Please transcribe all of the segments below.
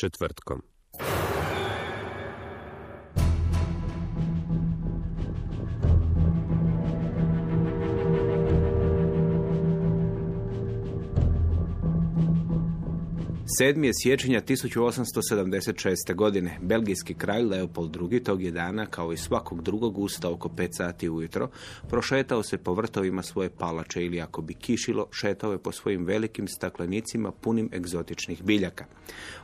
Četvrtkom. Sedmi je siječnja 1876. godine. Belgijski kralj Leopold II. tog je dana, kao i svakog drugog, ustao oko 5 sati ujutro, prošetao se po vrtovima svoje palače ili ako bi kišilo, šetao je po svojim velikim staklenicima punim egzotičnih biljaka.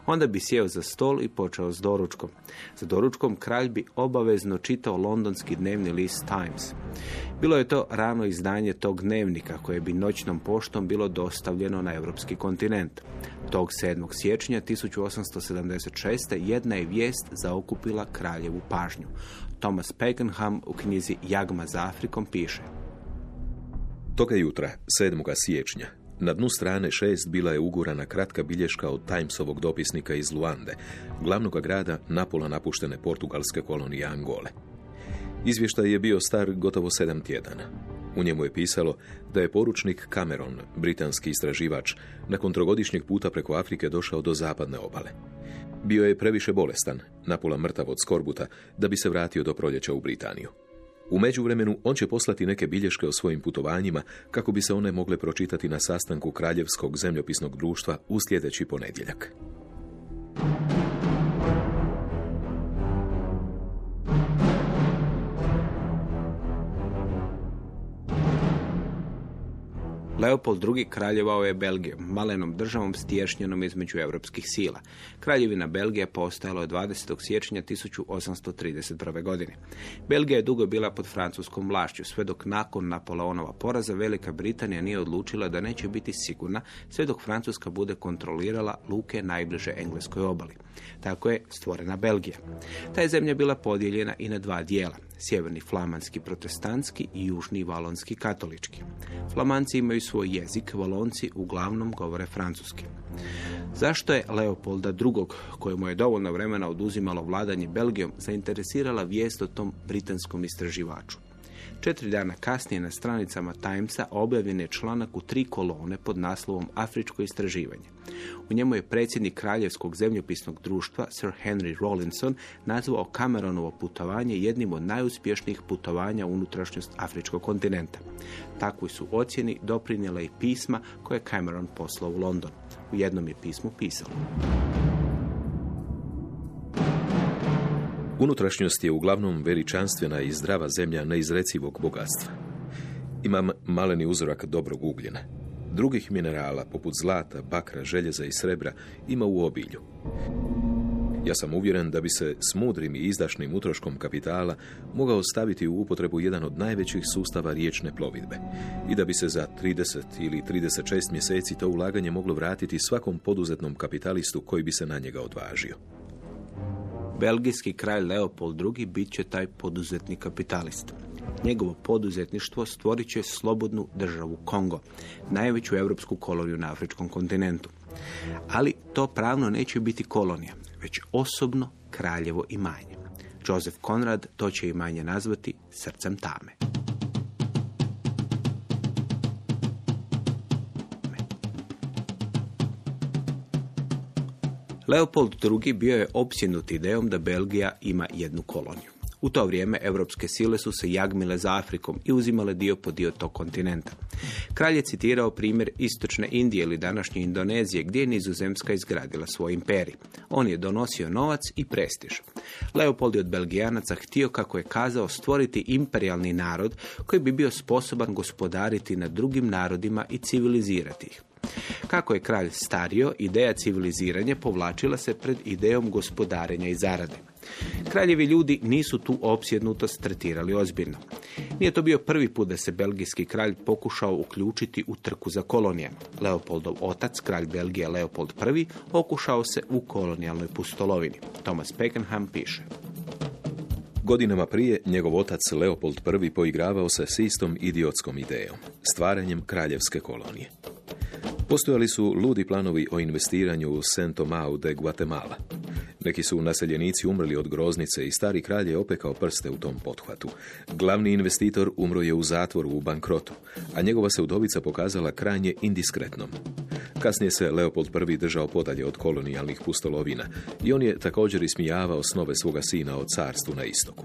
Onda bi sjeo za stol i počeo s doručkom. Za doručkom kralj bi obavezno čitao londonski dnevni list Times. Bilo je to rano izdanje tog dnevnika koje bi noćnom poštom bilo dostavljeno na europski kontinent. Tog 7. siječnja 1876. jedna je vijest zaokupila kraljevu pažnju. Thomas Pakenham u knjizi Jagma za Afrikom piše Toga jutra, 7. siječnja, na dnu strane 6 bila je ugurana kratka bilješka od Timesovog dopisnika iz Luande, glavnog grada napola napuštene portugalske kolonije Angole. Izvještaj je bio star gotovo sedam tjedana. U njemu je pisalo da je poručnik Cameron, britanski istraživač, nakon trogodišnjeg puta preko Afrike došao do zapadne obale. Bio je previše bolestan, napola mrtav od skorbuta, da bi se vratio do proljeća u Britaniju. U međuvremenu on će poslati neke bilješke o svojim putovanjima kako bi se one mogle pročitati na sastanku Kraljevskog zemljopisnog društva u sljedeći ponedjeljak. Leopold II. kraljevao je Belgijom, malenom državom stješnjenom između europskih sila. Kraljevina Belgija postojala od 20. siječnja 1831. godine. Belgija je dugo bila pod francuskom vlašću, sve dok nakon Napoleonova poraza Velika Britanija nije odlučila da neće biti sigurna sve dok Francuska bude kontrolirala luke najbliže engleskoj obali. Tako je stvorena Belgija. Ta je zemlja bila podijeljena i na dva dijela sjeverni flamanski protestantski i južni valonski katolički. Flamanci imaju svoj jezik, valonci uglavnom govore francuski. Zašto je Leopolda II, kojemu je dovoljno vremena oduzimalo vladanje Belgijom, zainteresirala vijest o tom britanskom istraživaču? Četiri dana kasnije na stranicama Timesa objavljen je članak u tri kolone pod naslovom Afričko istraživanje. U njemu je predsjednik Kraljevskog zemljopisnog društva Sir Henry Rawlinson nazvao Cameronovo putovanje jednim od najuspješnijih putovanja unutrašnjost Afričkog kontinenta. Takvoj su ocjeni doprinijela i pisma koje je Cameron poslao u London. U jednom je pismu pisalo. Unutrašnjost je uglavnom veličanstvena i zdrava zemlja neizrecivog bogatstva. Imam maleni uzorak dobrog ugljena. Drugih minerala, poput zlata, bakra, željeza i srebra, ima u obilju. Ja sam uvjeren da bi se s mudrim i izdašnim utroškom kapitala mogao staviti u upotrebu jedan od najvećih sustava riječne plovidbe i da bi se za 30 ili 36 mjeseci to ulaganje moglo vratiti svakom poduzetnom kapitalistu koji bi se na njega odvažio. Belgijski kralj Leopold II bit će taj poduzetni kapitalist. Njegovo poduzetništvo stvorit će slobodnu državu Kongo, najveću europsku koloniju na afričkom kontinentu. Ali to pravno neće biti kolonija, već osobno kraljevo imanje. Joseph Konrad to će imanje nazvati srcem tame. Leopold II. bio je opsjenut idejom da Belgija ima jednu koloniju. U to vrijeme europske sile su se jagmile za Afrikom i uzimale dio po dio tog kontinenta. Kralj je citirao primjer istočne Indije ili današnje Indonezije gdje je Nizozemska izgradila svoj imperij. On je donosio novac i prestiž. Leopold je od Belgijanaca htio, kako je kazao, stvoriti imperijalni narod koji bi bio sposoban gospodariti nad drugim narodima i civilizirati ih. Kako je kralj stario, ideja civiliziranja povlačila se pred idejom gospodarenja i zarade. Kraljevi ljudi nisu tu opsjednutost tretirali ozbiljno. Nije to bio prvi put da se belgijski kralj pokušao uključiti u trku za kolonije. Leopoldov otac, kralj Belgije Leopold I, okušao se u kolonijalnoj pustolovini. Thomas Pakenham piše. Godinama prije, njegov otac Leopold I poigravao se s istom idiotskom idejom, stvaranjem kraljevske kolonije. Postojali su ludi planovi o investiranju u Saint Tomau de Guatemala. Neki su naseljenici umrli od groznice i stari kralj je opekao prste u tom pothvatu. Glavni investitor umro je u zatvoru u bankrotu, a njegova se udovica pokazala krajnje indiskretnom. Kasnije se Leopold I držao podalje od kolonijalnih pustolovina i on je također ismijavao snove svoga sina o carstvu na istoku.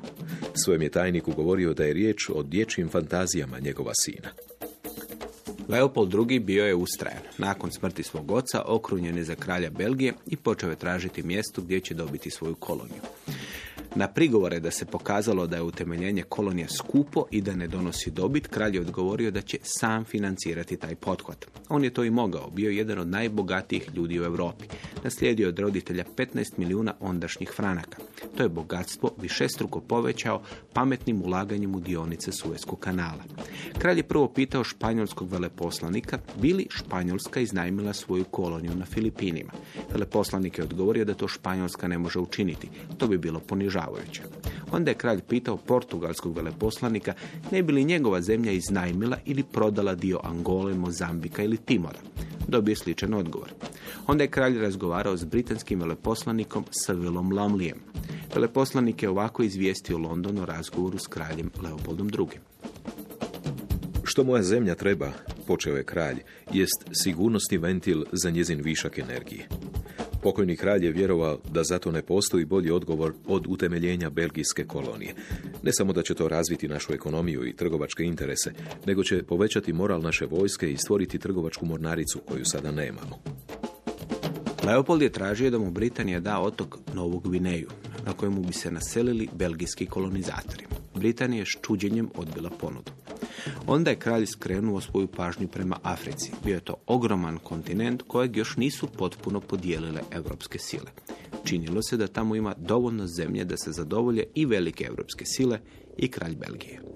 Svojem je tajniku govorio da je riječ o dječjim fantazijama njegova sina. Leopold II. bio je ustrajan. Nakon smrti svog oca okrunjen je za kralja Belgije i počeo je tražiti mjesto gdje će dobiti svoju koloniju. Na prigovore da se pokazalo da je utemeljenje kolonije skupo i da ne donosi dobit, kralj je odgovorio da će sam financirati taj pothvat. On je to i mogao, bio je jedan od najbogatijih ljudi u Europi. Naslijedio od roditelja 15 milijuna ondašnjih franaka. To je bogatstvo višestruko povećao pametnim ulaganjem u dionice Suezkog kanala. Kralj je prvo pitao španjolskog veleposlanika bili Španjolska iznajmila svoju koloniju na Filipinima. Veleposlanik je odgovorio da to Španjolska ne može učiniti. To bi bilo ponižavajuće. Onda je kralj pitao portugalskog veleposlanika ne bi li njegova zemlja iznajmila ili prodala dio Angole, Mozambika ili Timora. Dobio sličan odgovor. Onda je kralj razgovarao s britanskim veleposlanikom Savilom Lamlijem. Veleposlanik je ovako izvijestio London o razgovoru s kraljem Leopoldom II. Što moja zemlja treba, počeo je kralj, jest sigurnosti ventil za njezin višak energije. Pokojni kralj je vjerovao da zato ne postoji bolji odgovor od utemeljenja belgijske kolonije. Ne samo da će to razviti našu ekonomiju i trgovačke interese, nego će povećati moral naše vojske i stvoriti trgovačku mornaricu koju sada nemamo. Leopold je tražio da mu Britanija da otok Novu Gvineju, na kojemu bi se naselili belgijski kolonizatori. Britanija je s čuđenjem odbila ponudu. Onda je kralj skrenuo svoju pažnju prema Africi. Bio je to ogroman kontinent kojeg još nisu potpuno podijelile europske sile. Činilo se da tamo ima dovoljno zemlje da se zadovolje i velike europske sile i kralj Belgije.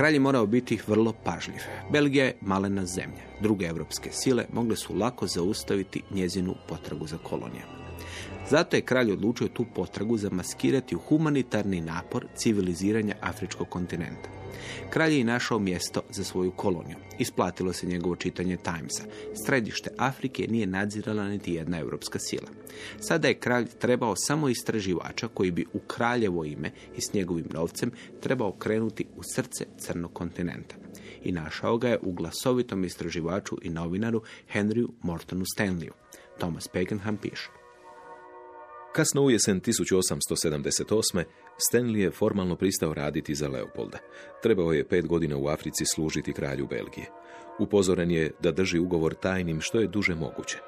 Kralj je morao biti vrlo pažljiv. Belgija je malena zemlja. Druge evropske sile mogle su lako zaustaviti njezinu potragu za kolonijama. Zato je kralj odlučio tu potragu zamaskirati u humanitarni napor civiliziranja afričkog kontinenta. Kralj je našao mjesto za svoju koloniju. Isplatilo se njegovo čitanje Timesa. Središte Afrike nije nadzirala niti jedna europska sila. Sada je kralj trebao samo istraživača koji bi u kraljevo ime i s njegovim novcem trebao krenuti u srce crnog kontinenta. I našao ga je u glasovitom istraživaču i novinaru Henryu Mortonu Stanleyu. Thomas Pakenham piše. Kasno u jesen 1878. Stanley je formalno pristao raditi za Leopolda. Trebao je pet godina u Africi služiti kralju Belgije. Upozoren je da drži ugovor tajnim što je duže moguće.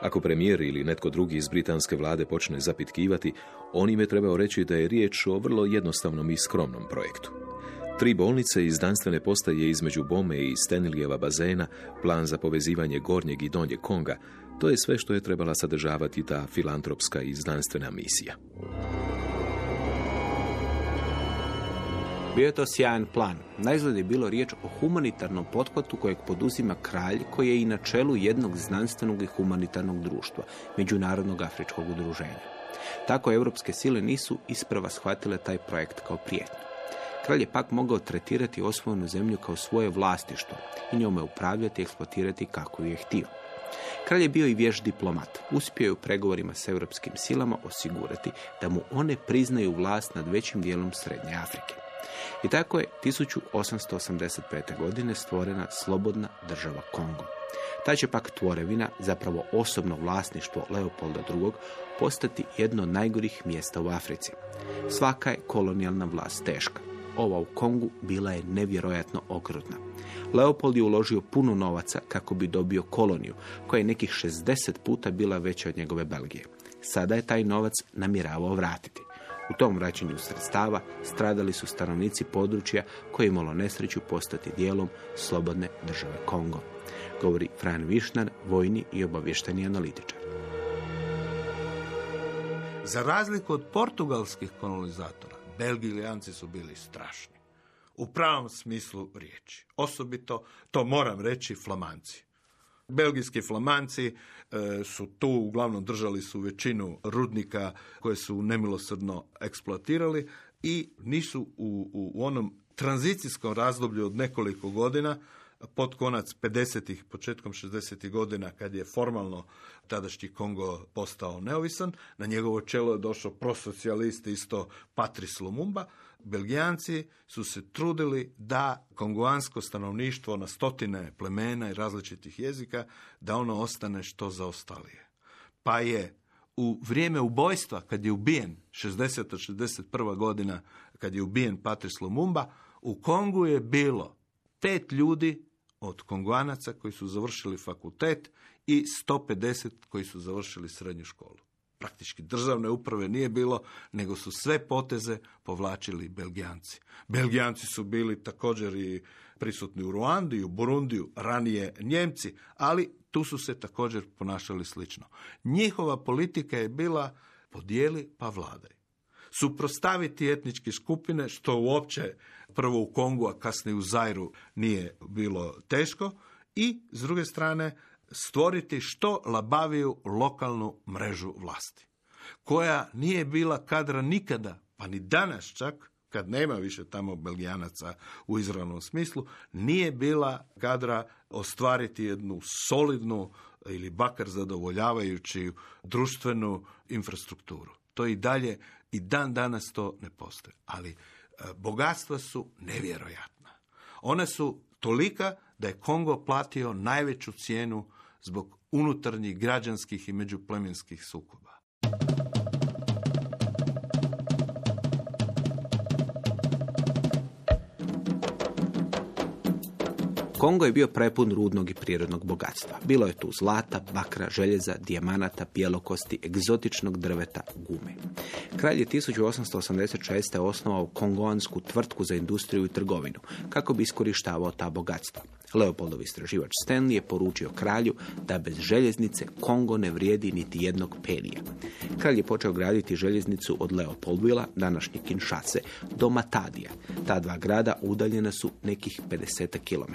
Ako premijer ili netko drugi iz britanske vlade počne zapitkivati, on im je trebao reći da je riječ o vrlo jednostavnom i skromnom projektu. Tri bolnice iz znanstvene postaje između Bome i Stanleyjeva bazena, plan za povezivanje gornjeg i donjeg Konga, to je sve što je trebala sadržavati ta filantropska i znanstvena misija. Bio je to sjajan plan. Naizgled je bilo riječ o humanitarnom pothvatu kojeg poduzima kralj koji je i na čelu jednog znanstvenog i humanitarnog društva, Međunarodnog afričkog udruženja. Tako europske sile nisu isprava shvatile taj projekt kao prijetnju. Kralj je pak mogao tretirati osvojenu zemlju kao svoje vlastištvo i njome upravljati i eksploatirati kako je htio. Kralj je bio i vješ diplomat. Uspio je u pregovorima s europskim silama osigurati da mu one priznaju vlast nad većim dijelom Srednje Afrike. I tako je 1885. godine stvorena slobodna država Kongo. Ta će pak tvorevina, zapravo osobno vlasništvo Leopolda II, postati jedno od najgorih mjesta u Africi. Svaka je kolonijalna vlast teška. Ova u Kongu bila je nevjerojatno okrutna. Leopold je uložio puno novaca kako bi dobio koloniju, koja je nekih 60 puta bila veća od njegove Belgije. Sada je taj novac namjeravao vratiti. U tom vraćanju sredstava stradali su stanovnici područja koje je imalo nesreću postati dijelom slobodne države Kongo. Govori Fran Višnar, vojni i obavješteni analitičar. Za razliku od portugalskih kolonizatora, Belgilijanci su bili strašni. U pravom smislu riječi. Osobito, to moram reći, flamanci. Belgijski flamanci e, su tu uglavnom držali su većinu rudnika koje su nemilosrdno eksploatirali i nisu u, u onom tranzicijskom razdoblju od nekoliko godina pod konac 50. početkom 60. godina kad je formalno tadašnji Kongo postao neovisan, na njegovo čelo je došao prosocijalist isto Patrice Lumumba, Belgijanci su se trudili da kongoansko stanovništvo na stotine plemena i različitih jezika, da ono ostane što zaostalije. Pa je u vrijeme ubojstva, kad je ubijen, 60. 61. godina, kad je ubijen Patrice Lumumba, u Kongu je bilo pet ljudi od konguanaca koji su završili fakultet i 150 koji su završili srednju školu. Praktički državne uprave nije bilo, nego su sve poteze povlačili Belgijanci. Belgijanci su bili također i prisutni u Ruandi i u Burundiju, ranije Njemci, ali tu su se također ponašali slično. Njihova politika je bila podijeli pa vladaj. Suprostaviti etničke skupine, što uopće prvo u Kongu, a kasnije u Zajru nije bilo teško, i s druge strane stvoriti što labaviju lokalnu mrežu vlasti, koja nije bila kadra nikada, pa ni danas čak, kad nema više tamo belgijanaca u izravnom smislu, nije bila kadra ostvariti jednu solidnu ili bakar zadovoljavajući društvenu infrastrukturu. To i dalje, i dan danas to ne postoji. Ali e, bogatstva su nevjerojatna. One su tolika da je Kongo platio najveću cijenu zbog unutarnjih građanskih i međuplemenskih sukoba. Kongo je bio prepun rudnog i prirodnog bogatstva. Bilo je tu zlata, bakra, željeza, dijamanata, bjelokosti, egzotičnog drveta, gume. Kralj je 1886. osnovao kongoansku tvrtku za industriju i trgovinu, kako bi iskorištavao ta bogatstva. Leopoldov istraživač Stanley je poručio kralju da bez željeznice Kongo ne vrijedi niti jednog penija. Kralj je počeo graditi željeznicu od Leopoldvila, današnje Kinshase, do Matadija. Ta dva grada udaljena su nekih 50 km.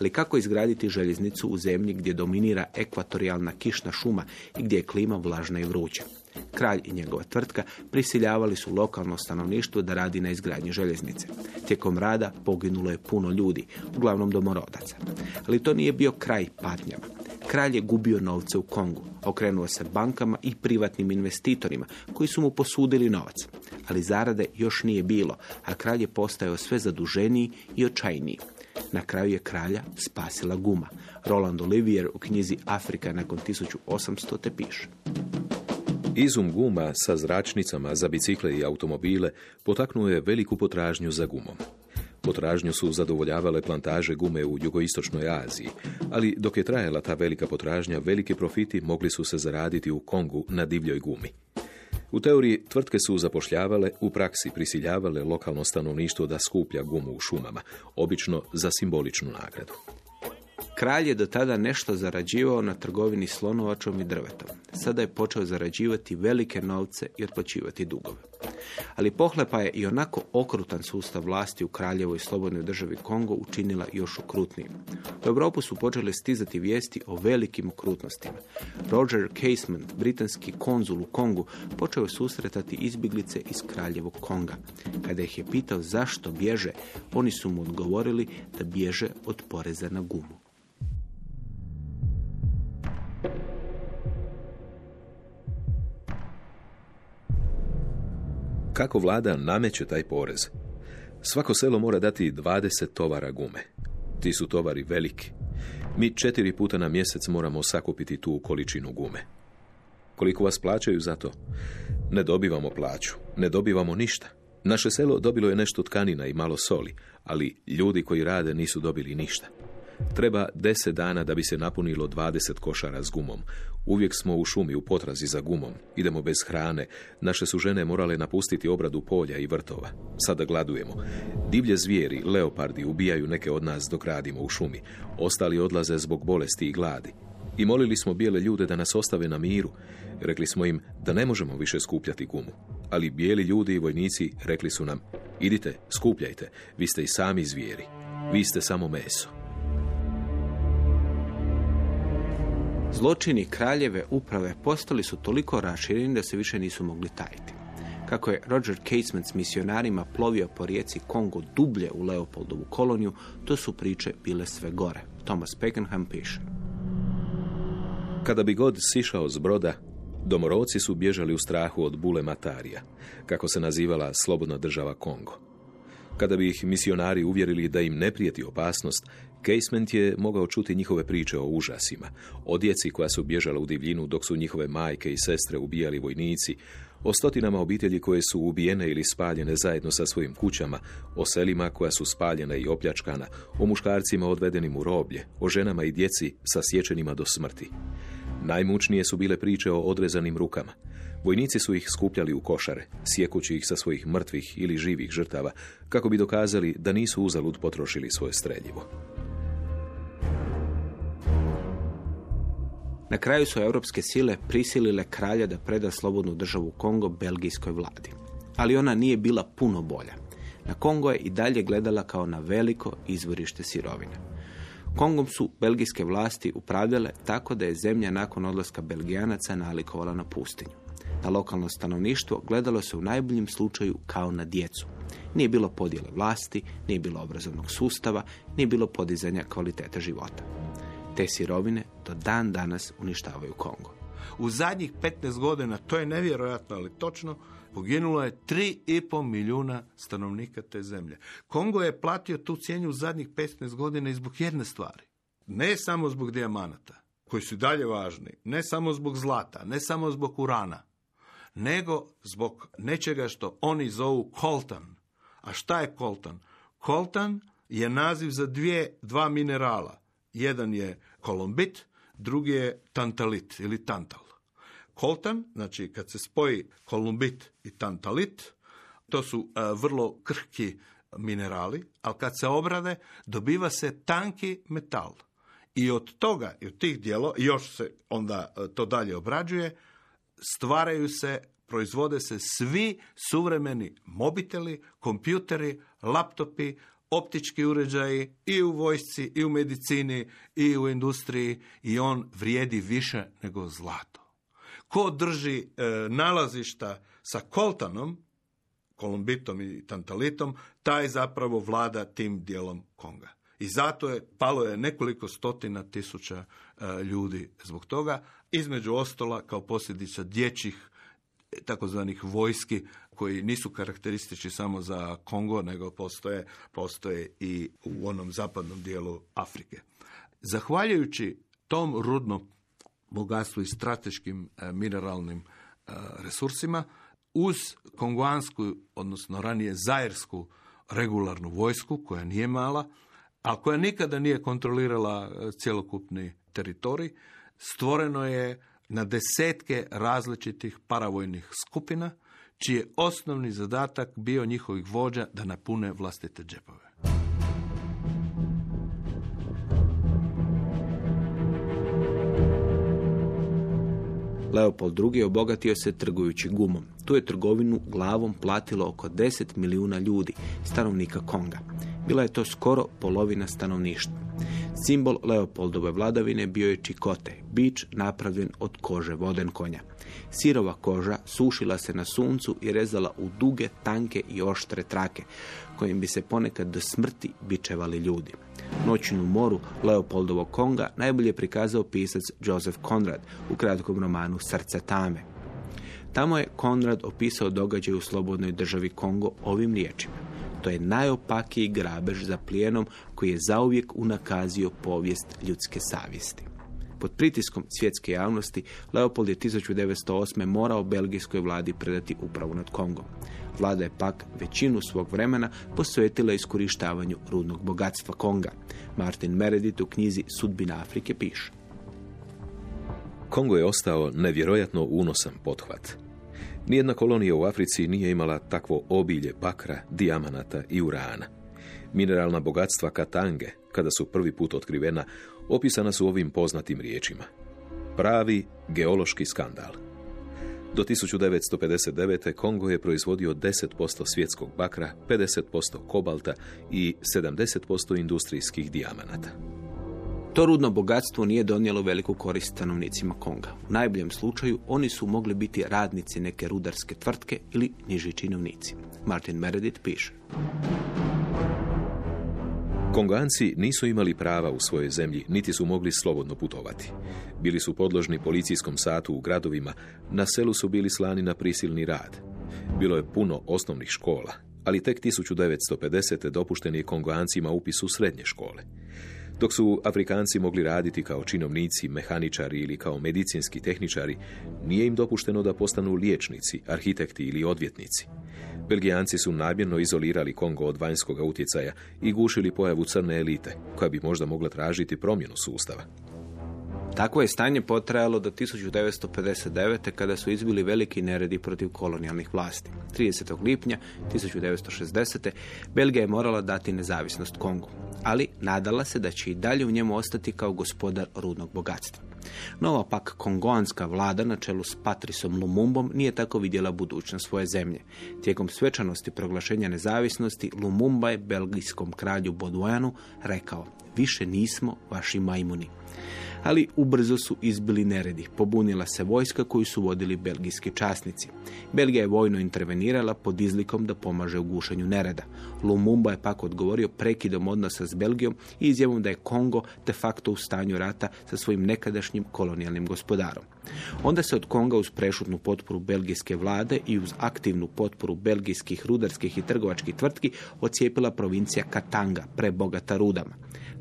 Ali kako izgraditi željeznicu u zemlji gdje dominira ekvatorijalna kišna šuma i gdje je klima vlažna i vruća? Kralj i njegova tvrtka prisiljavali su lokalno stanovništvo da radi na izgradnji željeznice. Tijekom rada poginulo je puno ljudi, uglavnom domorodaca. Ali to nije bio kraj patnjama. Kralj je gubio novce u Kongu, okrenuo se bankama i privatnim investitorima koji su mu posudili novac. Ali zarade još nije bilo, a kralj je postajao sve zaduženiji i očajniji. Na kraju je kralja spasila guma. Roland Olivier u knjizi Afrika nakon 1800 te piše. Izum guma sa zračnicama za bicikle i automobile potaknuo je veliku potražnju za gumom. Potražnju su zadovoljavale plantaže gume u jugoistočnoj Aziji, ali dok je trajala ta velika potražnja, veliki profiti mogli su se zaraditi u Kongu na divljoj gumi. U teoriji tvrtke su zapošljavale, u praksi prisiljavale lokalno stanovništvo da skuplja gumu u šumama, obično za simboličnu nagradu. Kralj je do tada nešto zarađivao na trgovini slonovačom i drvetom. Sada je počeo zarađivati velike novce i otplaćivati dugove. Ali pohlepa je i onako okrutan sustav vlasti u kraljevoj slobodnoj državi Kongo učinila još okrutnijim. U Europu su počele stizati vijesti o velikim okrutnostima. Roger Casement, britanski konzul u Kongu, počeo je susretati izbjeglice iz kraljevog Konga. Kada ih je pitao zašto bježe, oni su mu odgovorili da bježe od poreza na gumu. Kako vlada nameće taj porez? Svako selo mora dati 20 tovara gume. Ti su tovari veliki. Mi četiri puta na mjesec moramo sakupiti tu količinu gume. Koliko vas plaćaju za to? Ne dobivamo plaću, ne dobivamo ništa. Naše selo dobilo je nešto tkanina i malo soli, ali ljudi koji rade nisu dobili ništa. Treba deset dana da bi se napunilo 20 košara s gumom. Uvijek smo u šumi u potrazi za gumom. Idemo bez hrane. Naše su žene morale napustiti obradu polja i vrtova. Sada gladujemo. Divlje zvijeri, leopardi ubijaju neke od nas dok radimo u šumi. Ostali odlaze zbog bolesti i gladi. I molili smo bijele ljude da nas ostave na miru. Rekli smo im da ne možemo više skupljati gumu. Ali bijeli ljudi i vojnici rekli su nam, idite, skupljajte, vi ste i sami zvijeri. Vi ste samo meso. Zločini kraljeve uprave postali su toliko rašireni da se više nisu mogli tajiti. Kako je Roger Casement s misionarima plovio po rijeci Kongo dublje u Leopoldovu koloniju, to su priče bile sve gore. Thomas Pakenham piše. Kada bi god sišao s broda, domoroci su bježali u strahu od bule Matarija, kako se nazivala slobodna država Kongo. Kada bi ih misionari uvjerili da im ne prijeti opasnost, Casement je mogao čuti njihove priče o užasima, o djeci koja su bježala u divljinu dok su njihove majke i sestre ubijali vojnici, o stotinama obitelji koje su ubijene ili spaljene zajedno sa svojim kućama, o selima koja su spaljena i opljačkana, o muškarcima odvedenim u roblje, o ženama i djeci sa sječenima do smrti. Najmučnije su bile priče o odrezanim rukama. Vojnici su ih skupljali u košare, sjekući ih sa svojih mrtvih ili živih žrtava, kako bi dokazali da nisu uzalud potrošili svoje streljivo. Na kraju su europske sile prisilile kralja da preda slobodnu državu Kongo belgijskoj vladi. Ali ona nije bila puno bolja. Na Kongo je i dalje gledala kao na veliko izvorište sirovine. Kongom su belgijske vlasti upravljale tako da je zemlja nakon odlaska Belgijanaca nalikovala na pustinju. Na lokalno stanovništvo gledalo se u najboljem slučaju kao na djecu. Nije bilo podjele vlasti, nije bilo obrazovnog sustava, nije bilo podizanja kvalitete života. Te sirovine do dan danas uništavaju Kongo. U zadnjih 15 godina, to je nevjerojatno, ali točno, poginulo je 3,5 milijuna stanovnika te zemlje. Kongo je platio tu cijenju u zadnjih 15 godina i zbog jedne stvari. Ne samo zbog dijamanata, koji su dalje važni, ne samo zbog zlata, ne samo zbog urana, nego zbog nečega što oni zovu koltan. A šta je koltan? Koltan je naziv za dvije, dva minerala. Jedan je kolombit, drugi je tantalit ili tantal. Koltan, znači kad se spoji kolumbit i tantalit, to su e, vrlo krhki minerali, ali kad se obrade dobiva se tanki metal. I od toga, i od tih dijelo, još se onda e, to dalje obrađuje, stvaraju se, proizvode se svi suvremeni mobiteli, kompjuteri, laptopi, optički uređaji i u vojsci, i u medicini, i u industriji i on vrijedi više nego zlato. Ko drži e, nalazišta sa koltanom, kolumbitom i tantalitom, taj zapravo vlada tim dijelom Konga. I zato je palo je nekoliko stotina tisuća e, ljudi zbog toga, između ostola kao posljedica dječjih takozvanih vojski koji nisu karakteristični samo za Kongo, nego postoje, postoje i u onom zapadnom dijelu Afrike. Zahvaljujući tom rudnom bogatstvu i strateškim e, mineralnim e, resursima, uz konguansku, odnosno ranije zajersku regularnu vojsku, koja nije mala, a koja nikada nije kontrolirala e, cjelokupni teritorij, stvoreno je na desetke različitih paravojnih skupina, čiji je osnovni zadatak bio njihovih vođa da napune vlastite džepove. Leopold II. obogatio se trgujući gumom. Tu je trgovinu glavom platilo oko 10 milijuna ljudi, stanovnika Konga. Bila je to skoro polovina stanovništva. Simbol Leopoldove vladavine bio je čikote, bić napravljen od kože voden konja. Sirova koža sušila se na suncu i rezala u duge, tanke i oštre trake, kojim bi se ponekad do smrti bičevali ljudi. Noćnu moru Leopoldovog Konga najbolje prikazao pisac Joseph Conrad u kratkom romanu Srce tame. Tamo je Konrad opisao događaj u slobodnoj državi Kongo ovim riječima. To je najopakiji grabež za plijenom koji je zauvijek unakazio povijest ljudske savjesti. Pod pritiskom svjetske javnosti Leopold je 1908. morao belgijskoj vladi predati upravu nad Kongom. Vlada je pak većinu svog vremena posvetila iskorištavanju rudnog bogatstva Konga. Martin Meredith u knjizi Sudbina Afrike piše. Kongo je ostao nevjerojatno unosan pothvat. Nijedna kolonija u Africi nije imala takvo obilje bakra, dijamanata i urana. Mineralna bogatstva Katange, kada su prvi put otkrivena, opisana su ovim poznatim riječima. Pravi geološki skandal. Do 1959. Kongo je proizvodio 10% svjetskog bakra, 50% kobalta i 70% industrijskih dijamanata. To rudno bogatstvo nije donijelo veliku korist stanovnicima Konga. U najboljem slučaju oni su mogli biti radnici neke rudarske tvrtke ili niži činovnici. Martin Meredith piše. Konganci nisu imali prava u svojoj zemlji, niti su mogli slobodno putovati. Bili su podložni policijskom satu u gradovima, na selu su bili slani na prisilni rad. Bilo je puno osnovnih škola, ali tek 1950. dopušten je Kongancima upis u srednje škole. Dok su Afrikanci mogli raditi kao činovnici, mehaničari ili kao medicinski tehničari, nije im dopušteno da postanu liječnici, arhitekti ili odvjetnici. Belgijanci su namjerno izolirali Kongo od vanjskog utjecaja i gušili pojavu crne elite, koja bi možda mogla tražiti promjenu sustava. Takvo je stanje potrajalo do 1959. kada su izbili veliki neredi protiv kolonijalnih vlasti. 30. lipnja 1960. Belgija je morala dati nezavisnost Kongu, ali nadala se da će i dalje u njemu ostati kao gospodar rudnog bogatstva. Nova pak kongoanska vlada na čelu s Patrisom Lumumbom nije tako vidjela budućnost svoje zemlje. Tijekom svečanosti proglašenja nezavisnosti Lumumba je belgijskom kralju Boduanu rekao više nismo vaši majmuni ali ubrzo su izbili neredi. Pobunila se vojska koju su vodili belgijski časnici. Belgija je vojno intervenirala pod izlikom da pomaže u gušenju nereda. Lumumba je pak odgovorio prekidom odnosa s Belgijom i izjavom da je Kongo de facto u stanju rata sa svojim nekadašnjim kolonijalnim gospodarom. Onda se od Konga uz prešutnu potporu belgijske vlade i uz aktivnu potporu belgijskih rudarskih i trgovačkih tvrtki ocijepila provincija Katanga, prebogata rudama.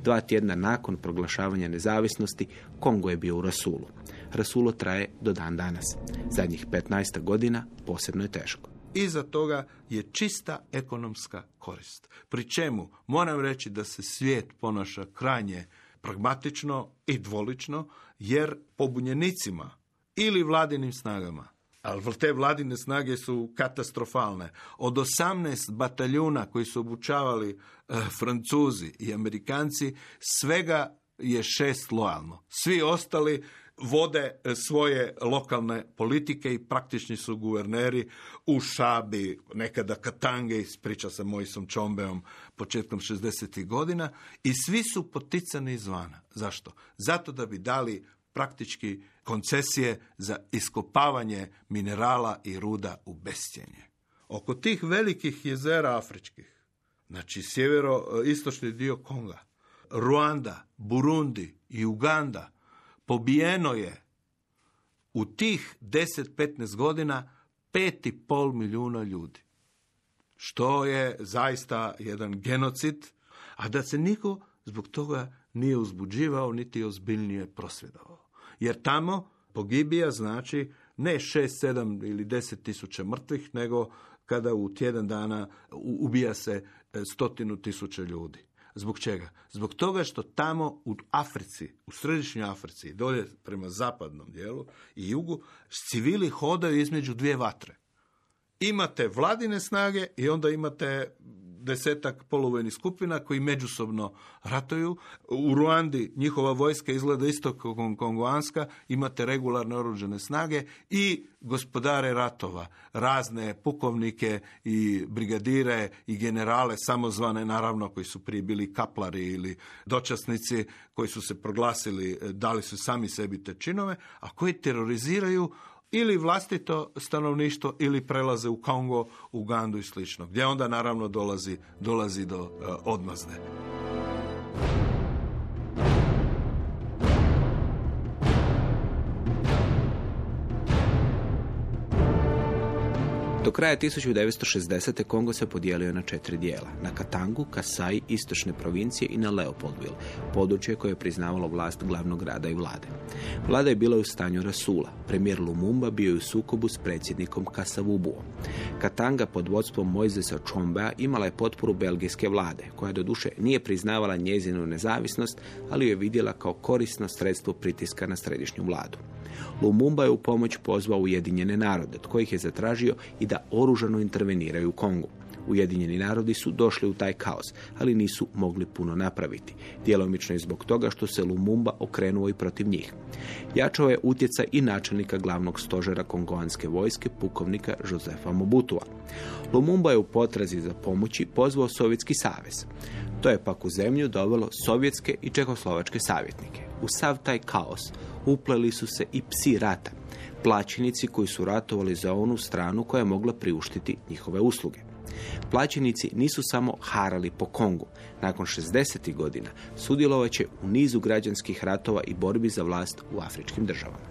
Dva tjedna nakon proglašavanja nezavisnosti, Kongo je bio u Rasulu. Rasulo traje do dan danas. Zadnjih 15 godina posebno je teško. Iza toga je čista ekonomska korist. Pri čemu moram reći da se svijet ponaša krajnje pragmatično i dvolično, jer pobunjenicima ili vladinim snagama ali te vladine snage su katastrofalne. Od 18 bataljuna koji su obučavali e, Francuzi i Amerikanci, svega je šest lojalno. Svi ostali vode e, svoje lokalne politike i praktični su guverneri u Šabi, nekada Katange, priča sa Mojisom Čombeom početkom 60. godina i svi su poticani izvana. Zašto? Zato da bi dali praktički koncesije za iskopavanje minerala i ruda u bescjenje. Oko tih velikih jezera afričkih, znači sjevero-istočni dio Konga, Ruanda, Burundi i Uganda, pobijeno je u tih 10-15 godina 5,5 milijuna ljudi. Što je zaista jedan genocid, a da se niko zbog toga nije uzbuđivao niti ozbiljnije prosvjedovao. Jer tamo pogibija znači ne 6, 7 ili 10 tisuća mrtvih, nego kada u tjedan dana ubija se e, stotinu tisuća ljudi. Zbog čega? Zbog toga što tamo u Africi, u središnjoj Africi, dolje prema zapadnom dijelu i jugu, civili hodaju između dvije vatre. Imate vladine snage i onda imate desetak poluvojnih skupina koji međusobno ratuju. U Ruandi njihova vojska izgleda isto kao kongoanska, imate regularne oružane snage i gospodare ratova, razne pukovnike i brigadire i generale samozvane, naravno koji su prije bili kaplari ili dočasnici koji su se proglasili, dali su sami sebi te činove, a koji teroriziraju ili vlastito stanovništvo ili prelaze u Kongo, Ugandu i slično, gdje onda naravno dolazi, dolazi do uh, odmazde. Do kraja 1960. Kongo se podijelio na četiri dijela. Na Katangu, Kasai, istočne provincije i na Leopoldville, područje koje je priznavalo vlast glavnog grada i vlade. Vlada je bila u stanju rasula. Premijer Lumumba bio je u sukobu s predsjednikom Kasavubuom. Katanga pod vodstvom Mojzesa Chombea imala je potporu belgijske vlade, koja doduše nije priznavala njezinu nezavisnost, ali ju je vidjela kao korisno sredstvo pritiska na središnju vladu. Lumumba je u pomoć pozvao Ujedinjene narode, od kojih je zatražio i da oružano interveniraju u Kongu. Ujedinjeni narodi su došli u taj kaos, ali nisu mogli puno napraviti. Djelomično i zbog toga što se Lumumba okrenuo i protiv njih. Jačao je utjecaj i načelnika glavnog stožera kongoanske vojske, pukovnika Josefa Mobutua. Lumumba je u potrazi za pomoći pozvao Sovjetski savez. To je pak u zemlju dovelo sovjetske i čehoslovačke savjetnike. U sav taj kaos upleli su se i psi rata, plaćenici koji su ratovali za onu stranu koja je mogla priuštiti njihove usluge. Plaćenici nisu samo harali po Kongu. Nakon 60. godina sudjelovat će u nizu građanskih ratova i borbi za vlast u afričkim državama.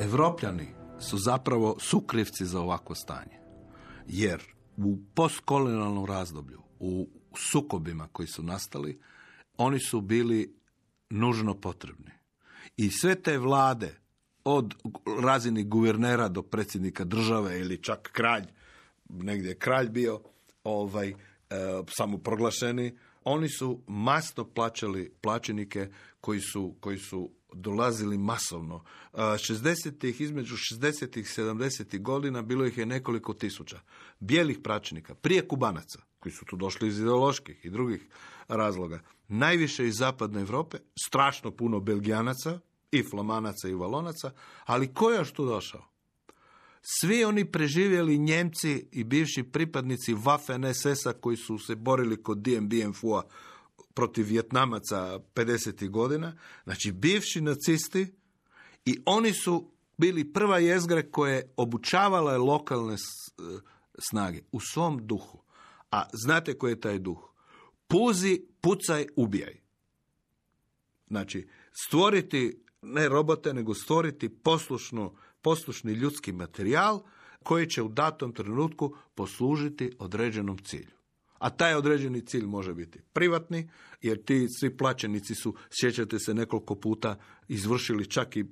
Evropljani su zapravo sukrivci za ovako stanje. Jer u postkolonijalnom razdoblju, u sukobima koji su nastali, oni su bili nužno potrebni. I sve te vlade, od razini guvernera do predsjednika države ili čak kralj, negdje je kralj bio, ovaj, e, samoproglašeni, oni su masno plaćali plaćenike koji su, koji su dolazili masovno. E, 60-ih, između 60 i 70 godina bilo ih je nekoliko tisuća. Bijelih praćenika, prije kubanaca, koji su tu došli iz ideoloških i drugih razloga. Najviše iz zapadne Europe, strašno puno belgijanaca, i flamanaca i valonaca, ali ko je još tu došao? Svi oni preživjeli Njemci i bivši pripadnici Waffen SS-a koji su se borili kod Dien Bien Phu protiv Vjetnamaca 50. godina, znači bivši nacisti i oni su bili prva jezgre koje obučavala lokalne snage u svom duhu. A znate koji je taj duh? Puzi, pucaj, ubijaj. Znači, stvoriti ne robote, nego stvoriti poslušnu, poslušni ljudski materijal koji će u datom trenutku poslužiti određenom cilju. A taj određeni cilj može biti privatni, jer ti svi plaćenici su, sjećate se, nekoliko puta izvršili čak i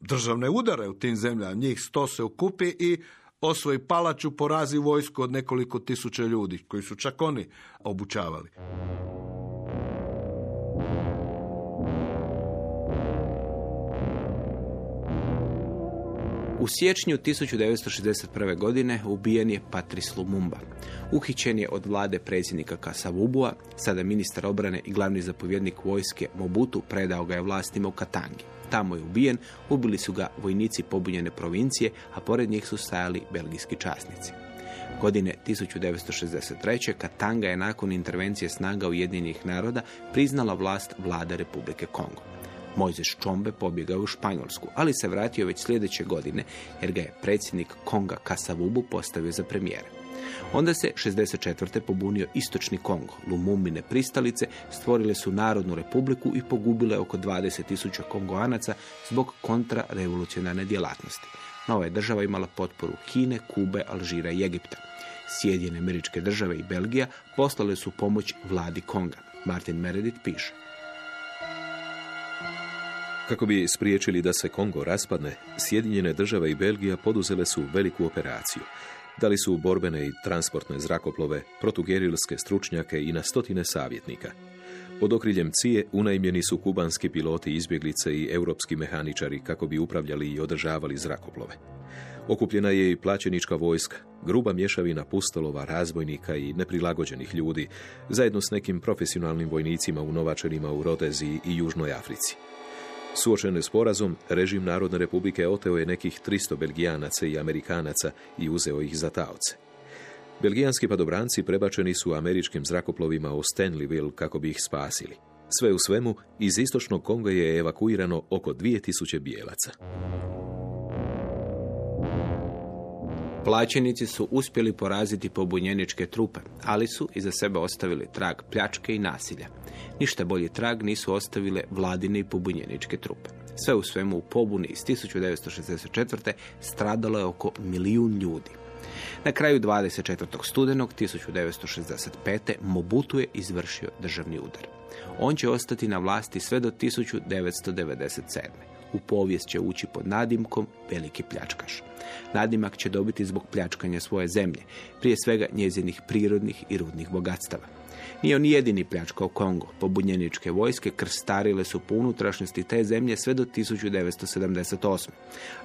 državne udare u tim zemljama. Njih sto se okupi i osvoji palaču, porazi vojsku od nekoliko tisuća ljudi, koji su čak oni obučavali. U siječnju 1961. godine ubijen je Patrice Lumumba. Uhićen je od vlade predsjednika Kasavubua, sada ministar obrane i glavni zapovjednik vojske Mobutu predao ga je vlastima u Katangi. Tamo je ubijen, ubili su ga vojnici pobunjene provincije, a pored njih su stajali belgijski časnici. Godine 1963. Katanga je nakon intervencije snaga Ujedinjenih naroda priznala vlast vlade Republike Kongo. Mojzes Čombe pobjegao u Španjolsku, ali se vratio već sljedeće godine jer ga je predsjednik Konga Kasavubu postavio za premijera. Onda se 64. pobunio istočni Kongo. Lumumbine pristalice stvorile su Narodnu republiku i pogubile oko 20.000 kongoanaca zbog kontrarevolucionarne djelatnosti. Nova je država imala potporu Kine, Kube, Alžira i Egipta. Sjedinjene američke države i Belgija poslale su pomoć vladi Konga. Martin Meredith piše. Kako bi spriječili da se Kongo raspadne, Sjedinjene države i Belgija poduzele su veliku operaciju. Dali su borbene i transportne zrakoplove, protugerilske stručnjake i na stotine savjetnika. Pod okriljem Cije unajmljeni su kubanski piloti, izbjeglice i europski mehaničari kako bi upravljali i održavali zrakoplove. Okupljena je i plaćenička vojska, gruba mješavina pustolova, razbojnika i neprilagođenih ljudi, zajedno s nekim profesionalnim vojnicima unovačenima u Rodeziji i Južnoj Africi. Suočene sporazum, režim Narodne republike oteo je nekih 300 Belgijanaca i Amerikanaca i uzeo ih za taoce. Belgijanski padobranci prebačeni su američkim zrakoplovima u Stanleyville kako bi ih spasili. Sve u svemu, iz istočnog Konga je evakuirano oko 2000 bijelaca. Plaćenici su uspjeli poraziti pobunjeničke trupe, ali su iza sebe ostavili trag pljačke i nasilja. Ništa bolji trag nisu ostavile vladine i pobunjeničke trupe. Sve u svemu u pobuni iz 1964. stradalo je oko milijun ljudi. Na kraju 24. studenog 1965. Mobutu je izvršio državni udar. On će ostati na vlasti sve do 1997. U povijest će ući pod nadimkom veliki pljačkaš. Nadimak će dobiti zbog pljačkanja svoje zemlje, prije svega njezinih prirodnih i rudnih bogatstava. Nije on jedini pljačkao Kongo. Pobunjeničke vojske krstarile su po unutrašnjosti te zemlje sve do 1978.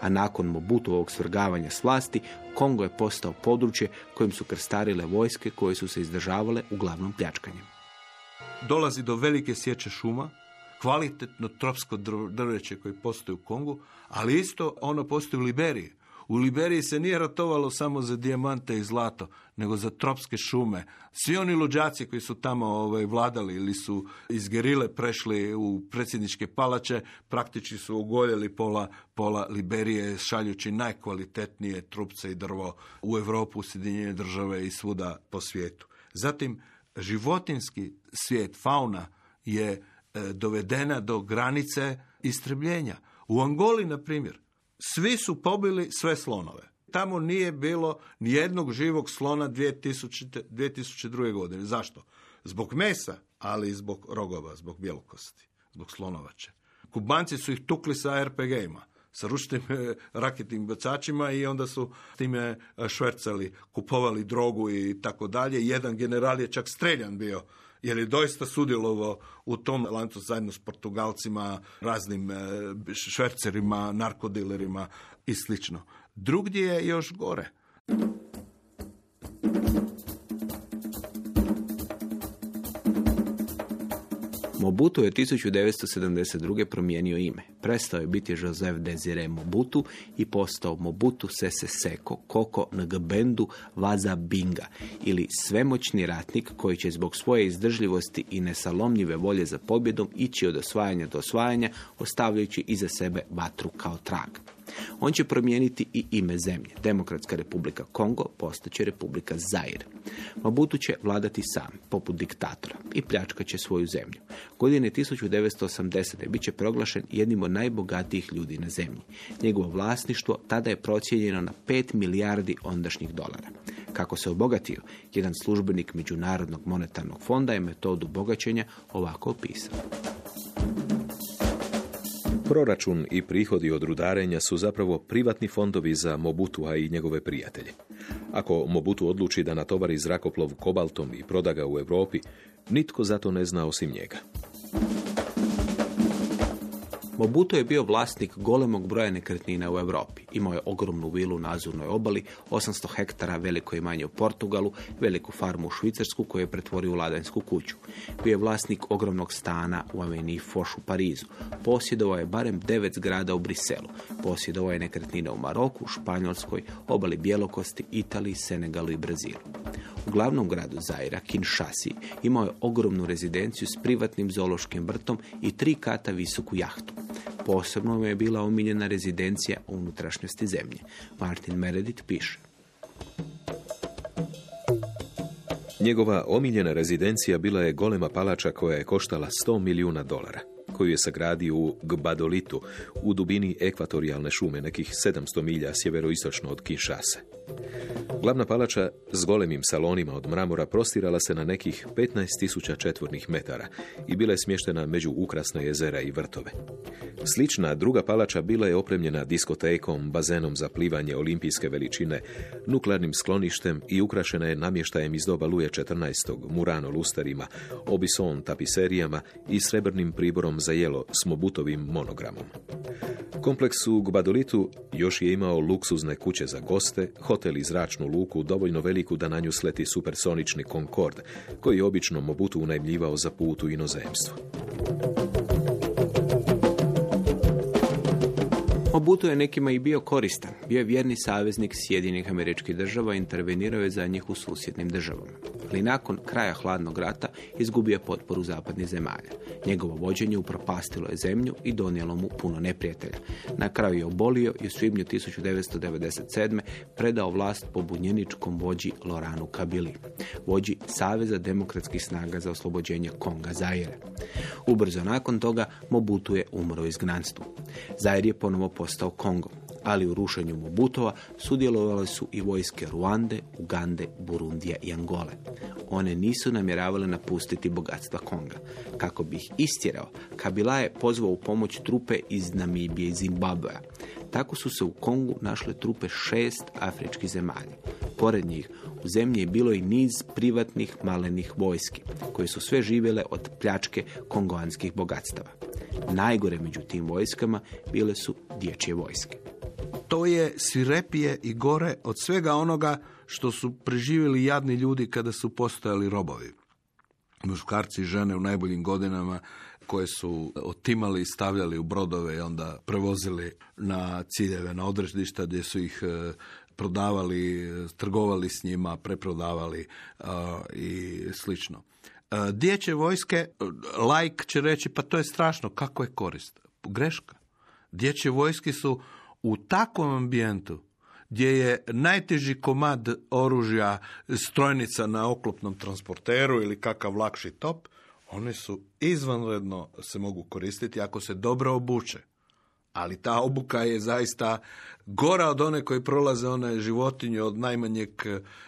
A nakon Mobutovog svrgavanja s vlasti, Kongo je postao područje kojim su krstarile vojske koje su se izdržavale uglavnom pljačkanjem. Dolazi do velike sječe šuma, kvalitetno tropsko drveće koje postoji u Kongu, ali isto ono postoji u Liberiji. U Liberiji se nije ratovalo samo za dijamante i zlato, nego za tropske šume. Svi oni luđaci koji su tamo ovaj, vladali ili su iz gerile prešli u predsjedničke palače, praktički su ugoljeli pola, pola Liberije šaljući najkvalitetnije trupce i drvo u Europu, u Sjedinjene države i svuda po svijetu. Zatim, životinski svijet, fauna je dovedena do granice istrebljenja. U Angoli, na primjer, svi su pobili sve slonove. Tamo nije bilo ni jednog živog slona 2000, 2002. godine. Zašto? Zbog mesa, ali i zbog rogova, zbog bjelokosti, zbog slonovače. Kubanci su ih tukli sa RPG-ima, sa ručnim e, raketnim bacačima i onda su time e, švercali, kupovali drogu i tako dalje. Jedan general je čak streljan bio jer je doista sudjelovao u tom lancu zajedno s Portugalcima, raznim e, švercerima, narkodilerima i slično. Drugdje je još gore. Mobutu je 1972. promijenio ime. Prestao je biti Joseph Desire Mobutu i postao Mobutu Sese Seko Koko Ngbendu Vaza Binga ili svemoćni ratnik koji će zbog svoje izdržljivosti i nesalomljive volje za pobjedom ići od osvajanja do osvajanja ostavljajući iza sebe vatru kao trag. On će promijeniti i ime zemlje. Demokratska republika Kongo postaće republika Zaire. Mobutu će vladati sam, poput diktatora, i pljačkat će svoju zemlju. Godine 1980. bit će proglašen jednim od najbogatijih ljudi na zemlji. Njegovo vlasništvo tada je procijenjeno na 5 milijardi ondašnjih dolara. Kako se obogatio, jedan službenik Međunarodnog monetarnog fonda je metodu bogaćenja ovako opisao. Proračun i prihodi od rudarenja su zapravo privatni fondovi za Mobutua i njegove prijatelje. Ako Mobutu odluči da natovari zrakoplov kobaltom i proda ga u Europi, nitko za to ne zna osim njega. Mobuto je bio vlasnik golemog broja nekretnina u Europi. Imao je ogromnu vilu na Azurnoj obali, 800 hektara veliko imanje u Portugalu, veliku farmu u Švicarsku koju je pretvorio u ladansku kuću. Bio je vlasnik ogromnog stana u Aveniji Foš u Parizu. Posjedovao je barem devet zgrada u Briselu. Posjedovao je nekretnine u Maroku, Španjolskoj, obali Bjelokosti, Italiji, Senegalu i Brazilu. U glavnom gradu Zaira, Kinshasi, imao je ogromnu rezidenciju s privatnim zoološkim vrtom i tri kata visoku jahtu. Posebno mu je bila omiljena rezidencija u unutrašnjosti zemlje. Martin Meredith piše. Njegova omiljena rezidencija bila je golema palača koja je koštala 100 milijuna dolara koju je sagradio u Gbadolitu, u dubini ekvatorijalne šume, nekih 700 milja sjeveroistočno od Kinshase. Glavna palača s golemim salonima od mramora prostirala se na nekih 15.000 četvornih metara i bila je smještena među ukrasne jezera i vrtove. Slična druga palača bila je opremljena diskotekom, bazenom za plivanje olimpijske veličine, nuklearnim skloništem i ukrašena je namještajem iz doba Luje 14. Murano lusterima, obison tapiserijama i srebrnim priborom za jelo s mobutovim monogramom. Kompleks u Gbadolitu još je imao luksuzne kuće za goste, hotel i zračnu luku dovoljno veliku da na nju sleti supersonični Concorde, koji je obično Mobutu unajmljivao za put u inozemstvo. Mobutu je nekima i bio koristan. Bio je vjerni saveznik Sjedinih američkih država i intervenirao je za njih u susjednim državama. Ali nakon kraja hladnog rata izgubio je potporu zapadnih zemalja. Njegovo vođenje upropastilo je zemlju i donijelo mu puno neprijatelja. Na kraju je obolio i u svibnju 1997. predao vlast pobunjeničkom vođi Loranu Kabili, vođi Saveza demokratskih snaga za oslobođenje Konga Zaire. Ubrzo nakon toga Mobutu je umro u izgnanstvu. Zaire je ponovo postao Kongo. ali u rušenju Mobutova sudjelovale su i vojske Ruande, Ugande, Burundija i Angole. One nisu namjeravale napustiti bogatstva Konga. Kako bi ih istjerao, Kabila je pozvao u pomoć trupe iz Namibije i Zimbabvea. Tako su se u Kongu našle trupe šest afričkih zemalja. Pored njih u zemlji je bilo i niz privatnih malenih vojski, koje su sve živjele od pljačke kongoanskih bogatstava. Najgore među tim vojskama bile su dječje vojske. To je svirepije i gore od svega onoga što su preživjeli jadni ljudi kada su postojali robovi. Muškarci i žene u najboljim godinama koje su otimali i stavljali u brodove i onda prevozili na ciljeve, na odredišta gdje su ih e, prodavali, trgovali s njima, preprodavali e, i slično. E, Dječje vojske, lajk će reći, pa to je strašno, kako je korist? Greška. Dječje vojske su u takvom ambijentu gdje je najteži komad oružja strojnica na oklopnom transporteru ili kakav lakši top, one su izvanredno se mogu koristiti ako se dobro obuče. Ali ta obuka je zaista gora od one koji prolaze one životinje od najmanjeg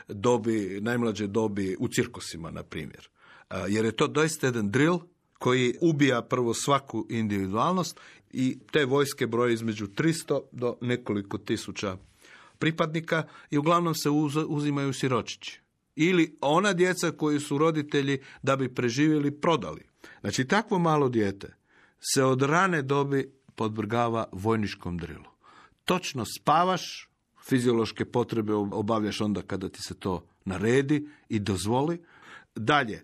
dobi, najmlađe dobi u cirkusima, na primjer. Jer je to doista jedan drill koji ubija prvo svaku individualnost i te vojske broje između 300 do nekoliko tisuća pripadnika i uglavnom se uzimaju siročići. Ili ona djeca koji su roditelji da bi preživjeli prodali. Znači takvo malo dijete se od rane dobi podvrgava vojniškom drilu. Točno spavaš, fiziološke potrebe obavljaš onda kada ti se to naredi i dozvoli. Dalje,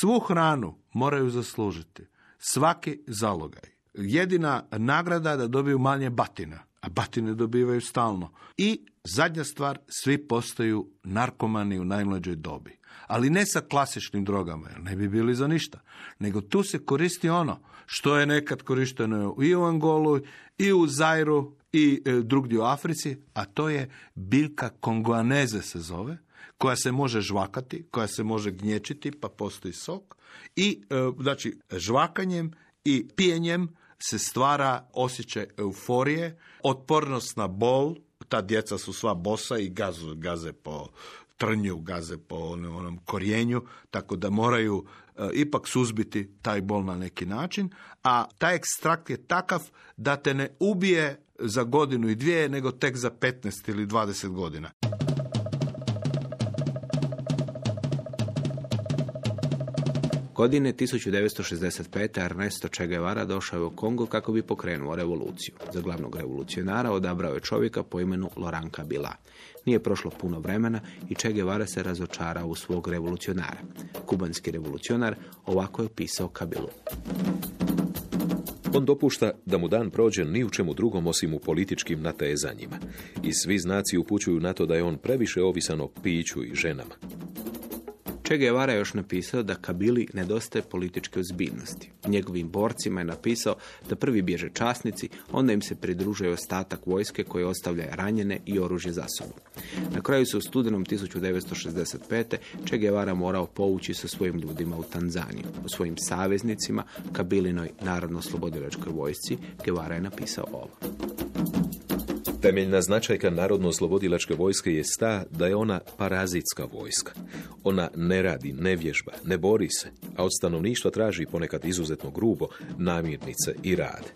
svu hranu moraju zaslužiti. Svaki zalogaj. Jedina nagrada da dobiju manje batina, a batine dobivaju stalno. I zadnja stvar, svi postaju narkomani u najmlađoj dobi. Ali ne sa klasičnim drogama, jer ne bi bili za ništa. Nego tu se koristi ono što je nekad korišteno i u Angolu, i u Zairu, i e, drugdje u Africi, a to je biljka kongoaneze se zove, koja se može žvakati, koja se može gnječiti, pa postoji sok. I, e, znači, žvakanjem i pijenjem se stvara osjećaj euforije, otpornost na bol, ta djeca su sva bosa i gazu, gaze po trnju, gaze po onom, onom korijenju, tako da moraju e, ipak suzbiti taj bol na neki način, a taj ekstrakt je takav da te ne ubije za godinu i dvije, nego tek za 15 ili 20 godina. Godine 1965. Ernesto Che Guevara došao je u Kongo kako bi pokrenuo revoluciju. Za glavnog revolucionara odabrao je čovjeka po imenu Laurent Kabila. Nije prošlo puno vremena i Che Guevara se razočarao u svog revolucionara. Kubanski revolucionar ovako je opisao Kabilu. On dopušta da mu dan prođe ni u čemu drugom osim u političkim natezanjima. I svi znaci upućuju na to da je on previše ovisan o piću i ženama. Che Guevara je još napisao da Kabili nedostaje političke ozbiljnosti. Njegovim borcima je napisao da prvi bježe časnici, onda im se pridružuje ostatak vojske koje ostavlja ranjene i oružje za sobom. Na kraju se u studenom 1965. Che Guevara morao povući sa svojim ljudima u Tanzaniju. O svojim saveznicima, Kabilinoj narodno-slobodilačkoj vojsci, Guevara je napisao ovo. Temeljna značajka narodno-oslobodilačke vojske je ta da je ona parazitska vojska. Ona ne radi, ne vježba, ne bori se, a od stanovništva traži ponekad izuzetno grubo namirnice i rad.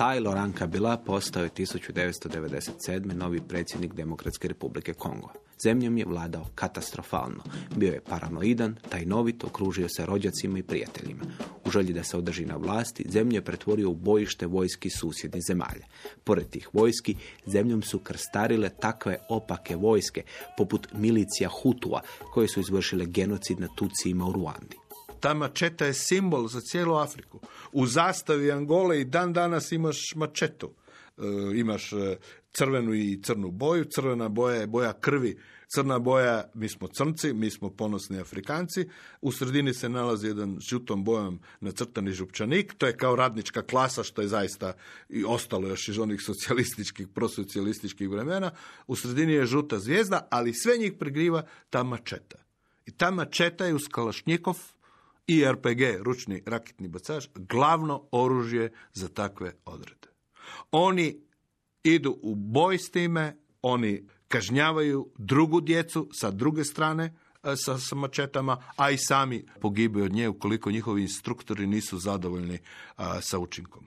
Taj Laurent Kabila postao je 1997. novi predsjednik Demokratske republike Kongo. Zemljom je vladao katastrofalno. Bio je paranoidan, tajnovito, okružio se rođacima i prijateljima. U želji da se održi na vlasti, zemlju je pretvorio u bojište vojski susjednih zemalja. Pored tih vojski, zemljom su krstarile takve opake vojske, poput milicija Hutua, koje su izvršile genocid na Tucijima u Ruandi. Ta mačeta je simbol za cijelu Afriku. U zastavi Angole i dan danas imaš mačetu. E, imaš e, crvenu i crnu boju. Crvena boja je boja krvi. Crna boja, mi smo crnci, mi smo ponosni Afrikanci. U sredini se nalazi jedan žutom bojom nacrtani župčanik. To je kao radnička klasa, što je zaista i ostalo još iz onih socijalističkih, prosocijalističkih vremena. U sredini je žuta zvijezda, ali sve njih pregriva ta mačeta. I ta mačeta je uz Kalašnjikov i RPG, ručni raketni bacač, glavno oružje za takve odrede. Oni idu u boj s time, oni kažnjavaju drugu djecu sa druge strane e, sa, sa mačetama, a i sami pogibaju od nje ukoliko njihovi instruktori nisu zadovoljni a, sa učinkom.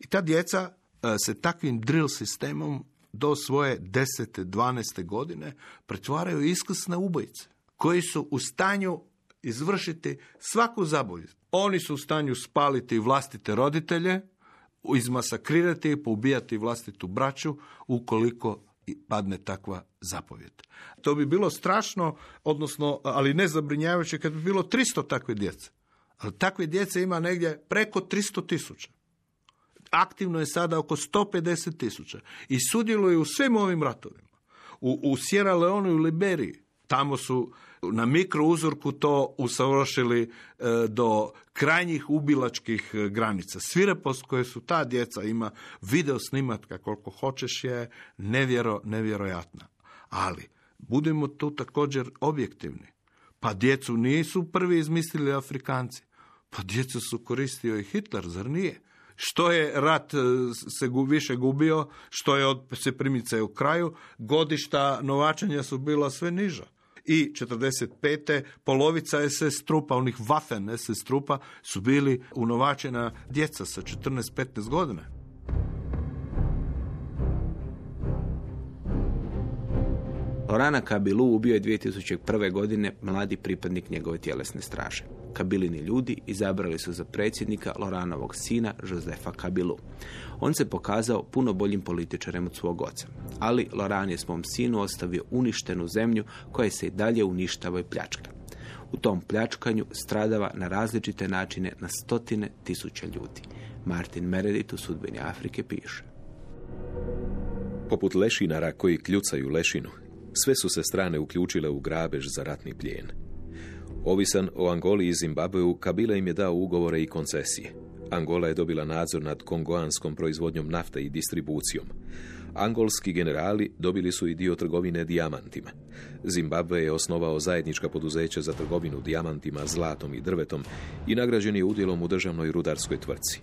I ta djeca a, se takvim drill sistemom do svoje 10. 12. godine pretvaraju iskusne ubojice koji su u stanju izvršiti svaku zaboljivost. Oni su u stanju spaliti vlastite roditelje, izmasakrirati i poubijati vlastitu braću ukoliko padne takva zapovjed. To bi bilo strašno, odnosno, ali ne zabrinjavajuće kad bi bilo 300 takve djece. Ali takve djece ima negdje preko 300 tisuća. Aktivno je sada oko 150 tisuća i sudjeluju u svim ovim ratovima. U, u Sierra Leone i u Liberiji. Tamo su na mikrouzorku to usavršili e, do krajnjih ubilačkih e, granica. Svirepost koje su ta djeca ima video snimatka koliko hoćeš je nevjero, nevjerojatna. Ali, budemo tu također objektivni. Pa djecu nisu prvi izmislili Afrikanci. Pa djecu su koristio i Hitler, zar nije? Što je rat e, se gu- više gubio, što je od se primice u kraju, godišta novačenja su bila sve niža. I 45. polovica SS trupa, onih Waffen SS trupa, su bili unovačena djeca sa 14-15 godina. Lorana Kabilu ubio je 2001. godine mladi pripadnik njegove tjelesne straže. Kabilini ljudi izabrali su za predsjednika Loranovog sina Josefa Kabilu. On se pokazao puno boljim političarem od svog oca. Ali Loran je svom sinu ostavio uništenu zemlju koja se i dalje uništava i pljačka. U tom pljačkanju stradava na različite načine na stotine tisuća ljudi. Martin Meredith u sudbini Afrike piše. Poput lešinara koji kljucaju lešinu, sve su se strane uključile u grabež za ratni plijen. Ovisan o Angoli i Zimbabveu, Kabila im je dao ugovore i koncesije. Angola je dobila nadzor nad kongoanskom proizvodnjom nafte i distribucijom. Angolski generali dobili su i dio trgovine dijamantima. Zimbabve je osnovao zajednička poduzeća za trgovinu dijamantima, zlatom i drvetom i nagrađen je udjelom u državnoj rudarskoj tvrtci.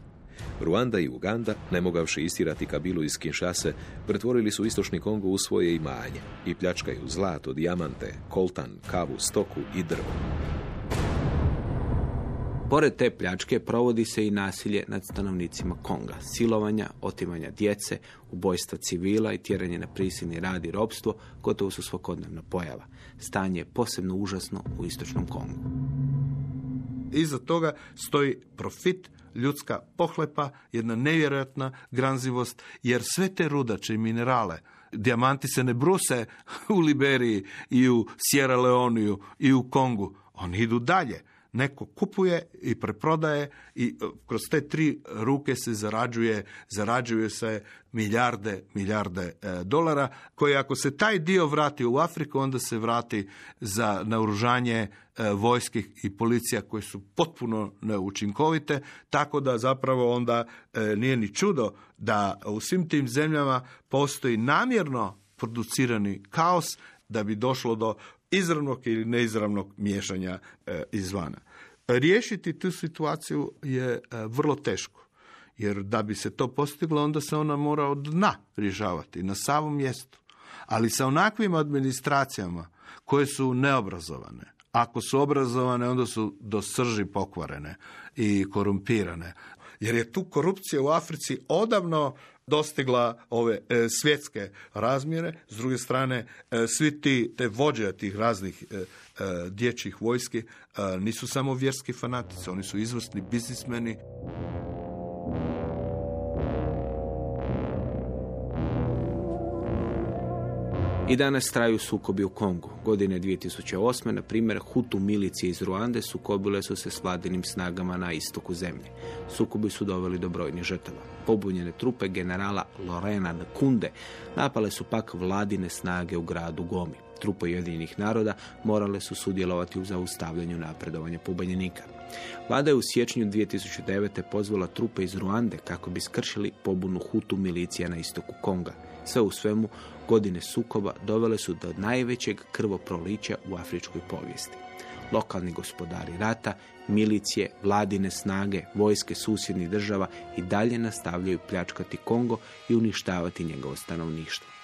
Ruanda i Uganda, ne mogavši istirati kabilu iz Kinshase, pretvorili su istočni Kongo u svoje imanje i pljačkaju zlato, dijamante, koltan, kavu, stoku i drvo. Pored te pljačke provodi se i nasilje nad stanovnicima Konga, silovanja, otimanja djece, ubojstva civila i tjeranje na prisilni rad i ropstvo gotovo su svakodnevna pojava. Stanje je posebno užasno u istočnom Kongu. Iza toga stoji profit, ljudska pohlepa, jedna nevjerojatna granzivost, jer sve te rudače i minerale, dijamanti se ne bruse u Liberiji i u Sierra Leoniju i u Kongu, oni idu dalje. Neko kupuje i preprodaje i e, kroz te tri ruke se zarađuje, zarađuju se milijarde, milijarde e, dolara, koje ako se taj dio vrati u Afriku, onda se vrati za naoružanje e, vojskih i policija koje su potpuno neučinkovite, tako da zapravo onda e, nije ni čudo da u svim tim zemljama postoji namjerno producirani kaos da bi došlo do izravnog ili neizravnog miješanja e, izvana. Riješiti tu situaciju je e, vrlo teško. Jer da bi se to postiglo, onda se ona mora od dna rješavati, na samom mjestu. Ali sa onakvim administracijama koje su neobrazovane, ako su obrazovane, onda su do srži pokvarene i korumpirane. Jer je tu korupcija u Africi odavno dostigla ove e, svjetske razmjere. S druge strane, e, svi ti te vođe tih raznih e, dječjih vojski nisu samo vjerski fanatici, oni su izvrsni biznismeni. I danas traju sukobi u Kongu. Godine 2008. na primjer, Hutu milicije iz Ruande sukobile su se s vladinim snagama na istoku zemlje. Sukobi su doveli do brojnih žrtava. Pobunjene trupe generala Lorena Nkunde napale su pak vladine snage u gradu Gomi. Trupe Ujedinjenih naroda morale su sudjelovati u zaustavljanju napredovanja pobunjenika. Vlada je u siječnju 2009. pozvala trupe iz Ruande kako bi skršili pobunu Hutu milicija na istoku Konga. Sve u svemu, godine sukoba dovele su do najvećeg krvoprolića u afričkoj povijesti. lokalni gospodari rata, milicije, vladine snage, vojske susjednih država i dalje nastavljaju pljačkati Kongo i uništavati njegovo stanovništvo.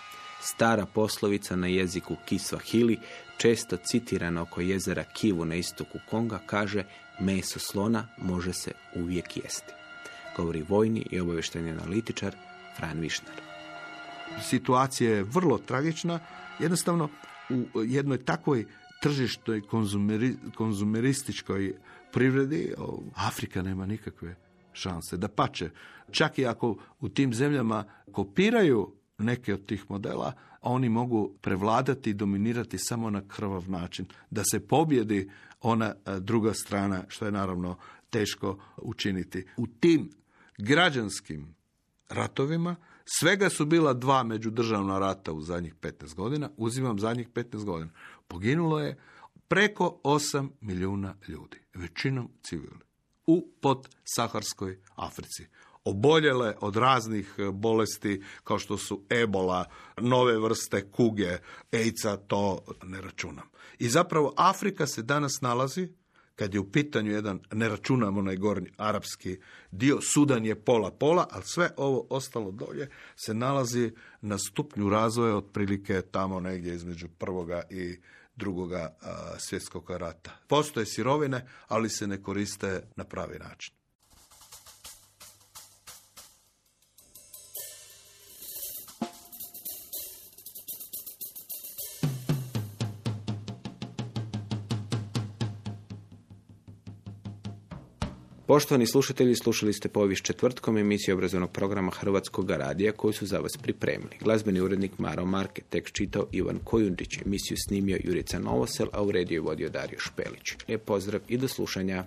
Stara poslovica na jeziku Kiswahili, često citirana oko jezera Kivu na istoku Konga, kaže meso slona može se uvijek jesti. Govori vojni i obavještajni analitičar Fran Višnar. Situacija je vrlo tragična. Jednostavno, u jednoj takvoj tržišnoj konzumeri, konzumerističkoj privredi Afrika nema nikakve šanse. Da pače, čak i ako u tim zemljama kopiraju neke od tih modela, oni mogu prevladati i dominirati samo na krvav način. Da se pobjedi ona e, druga strana, što je naravno teško učiniti. U tim građanskim ratovima svega su bila dva međudržavna rata u zadnjih 15 godina, uzimam zadnjih 15 godina. Poginulo je preko 8 milijuna ljudi, većinom civili, u podsaharskoj Africi. Oboljele od raznih e, bolesti kao što su ebola, nove vrste kuge, ejca, to ne računam. I zapravo Afrika se danas nalazi kad je u pitanju jedan, ne računamo onaj gornji arapski dio, Sudan je pola-pola, ali sve ovo ostalo dolje se nalazi na stupnju razvoja otprilike tamo negdje između prvoga i drugoga svjetskog rata. Postoje sirovine, ali se ne koriste na pravi način. Poštovani slušatelji, slušali ste povijest četvrtkom emisiju obrazovnog programa Hrvatskog radija koju su za vas pripremili. Glazbeni urednik Maro Marke, tekst čitao Ivan Kojundić, emisiju snimio Jurica Novosel, a u rediju je vodio Dario Špelić. Lijep pozdrav i do slušanja.